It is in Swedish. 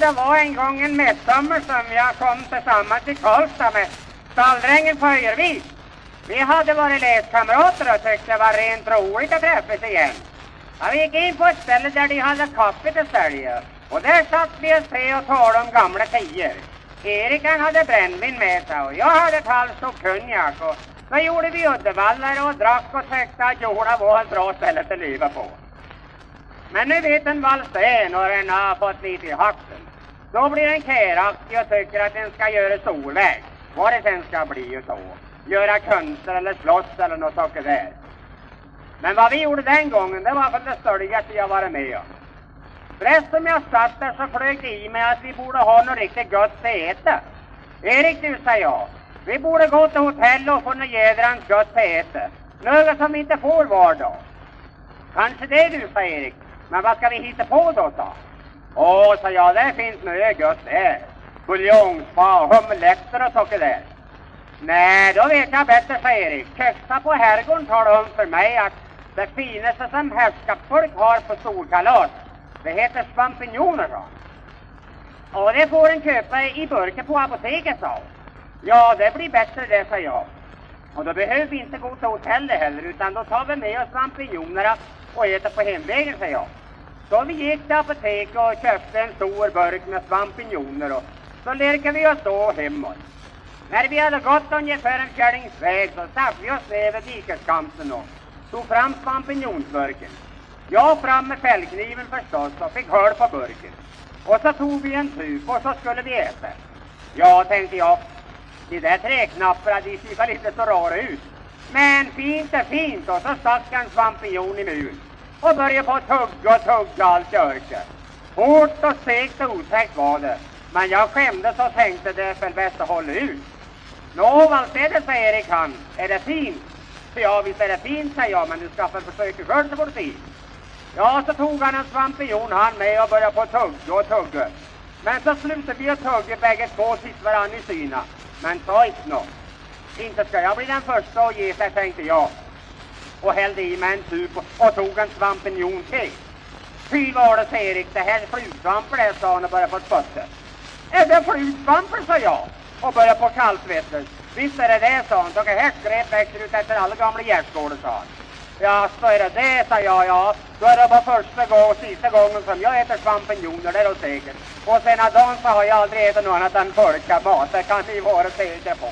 det var en gång en midsommar som jag kom tillsammans till Karlstad med stalldrängen Fyrvik. Vi hade varit läskamrater och tyckte det var rent roligt att träffas igen. Ja, vi gick in på ett ställe där de hade kaffe till sälja. Och där satt vi och tre och talade om gamla tider. Erik han hade brännvin med sig och jag hade ett halvt och konjak. Och då gjorde vi Uddevallare och drack och tyckte att Jola var ett bra ställe att leva på. Men nu vet en Wallsten och den har fått lite i hatten. Då blir den käraktig och tycker att den ska göra solväg. Vad det sen ska bli och så. Göra kunster eller slåss eller något sånt där. Men vad vi gjorde den gången, det var för det stördigaste jag varit med om. Förresten som jag satt där så flög det i mig att vi borde ha något riktigt gott att äta. Erik du, sa jag. Vi borde gå till hotell och få något jädrans gott att äta. Något som vi inte får var dag. Kanske det du, sa Erik. Men vad ska vi hitta på då, sa Åh, sa jag, det finns mycket gott där. Buljongspa, humlekter och sånt där. Nej, då vet jag bättre, sa Erik. Köksa på herrgården talade om för mig att det finaste som herrskapsfolk har på storkalas, det heter svampinjoner, sa Och det får en köpa i burken på apoteket, sa Ja, det blir bättre det, sa jag. Och då behöver vi inte gå till hotellet heller, utan då tar vi med oss svampinjonerna och äter på hemvägen, sa jag. Så vi gick till apoteket och köpte en stor burk med svampinjoner och så lirkade vi oss då hemåt. När vi hade gått ungefär en fjärdings väg så satte vi oss ner vid dikeskanten och tog fram svampinjonsburken. Jag fram med fällkniven förstås och fick hål på burken. Och så tog vi en tup och så skulle vi äta. Ja, tänkte jag, de där träknapparna de ser lite så rara ut. Men fint är fint och så stack en svampinjon i mun och började på att tugga och tugga allt jag orkade. Hårt och segt och otäckt var det. Men jag skämdes och tänkte det är väl bäst att hålla ut. Nå, vad är det, sa Erik han. Är det fint? Så ja, visst är det fint, säger jag, men du ska väl försöka själv så får du se. Ja, så tog han en svampion han med och började på tugga och tugga. Men så slutade vi att tugga bägge två sitt varann i syna. Men sa inte något. Inte ska jag bli den första att ge sig, tänkte jag. Och hällde i mig en tub och, tog en svampinjon till. Fy var det, sa Erik, det här är flugsvampar det, sa han och började få spötta. Är det flugsvampar, sa jag och började på kallsvettas. Visst är det det, sa han. Sånt här skräp växer ut efter alla gamla gärdsgårdar, sa han. Ja, så är det det, sa jag. Ja, då är det bara första gången och sista gången som jag äter svampinjoner, det är då säkert. Och sen dagen så har jag aldrig ätit något annat än folkamat. Det kan ni vara säkra på.